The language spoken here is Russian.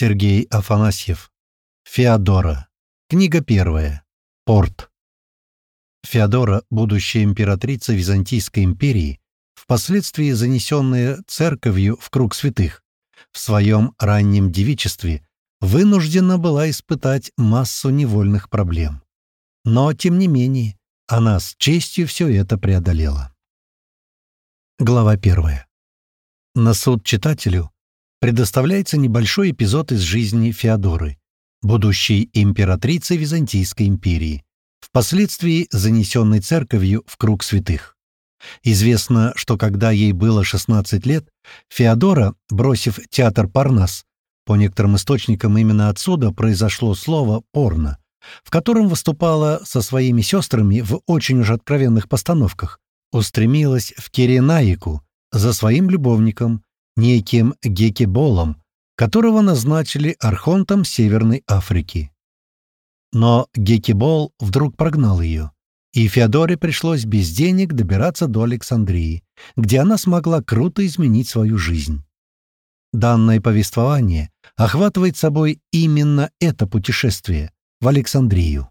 Сергей Афанасьев. Феодора. Книга первая. Порт. Феодора, будущая императрица Византийской империи, впоследствии занесенная церковью в круг святых, в своем раннем девичестве вынуждена была испытать массу невольных проблем. Но, тем не менее, она с честью все это преодолела. Глава первая. На суд читателю предоставляется небольшой эпизод из жизни Феодоры, будущей императрицы Византийской империи, впоследствии занесенной церковью в круг святых. Известно, что когда ей было 16 лет, Феодора, бросив театр Парнас, по некоторым источникам именно отсюда произошло слово «порно», в котором выступала со своими сестрами в очень уж откровенных постановках, устремилась в Киренаику за своим любовником, неким Гекеболом, которого назначили архонтом Северной Африки. Но Гекебол вдруг прогнал ее, и Феодоре пришлось без денег добираться до Александрии, где она смогла круто изменить свою жизнь. Данное повествование охватывает собой именно это путешествие в Александрию.